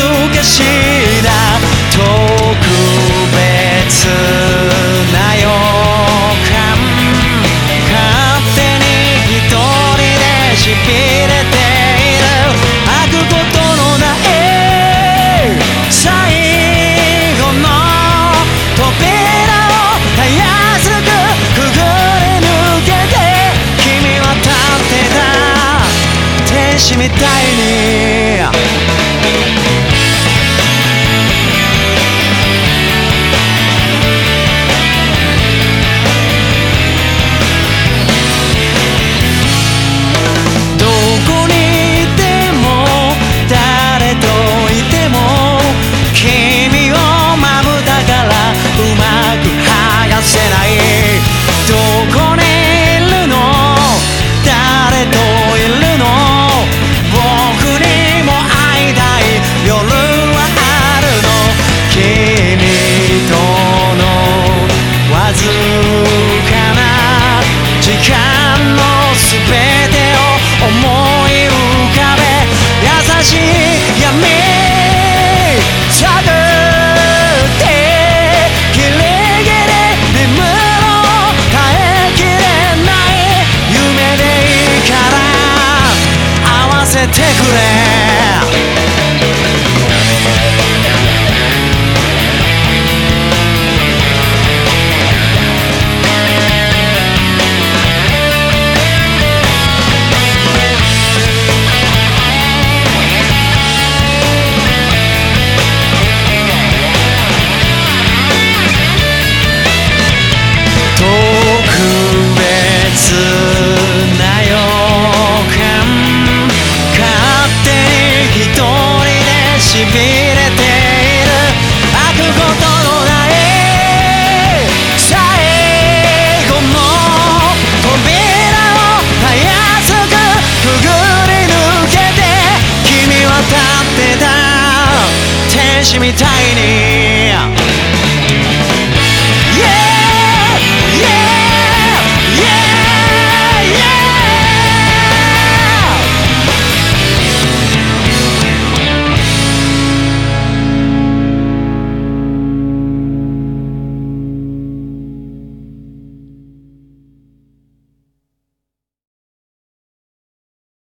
かしな。特別な予感勝手に一人でしびれている。吐くことのない最後の扉をたやすくくぐり抜けて君は立ってた天使みたい天使みたいに。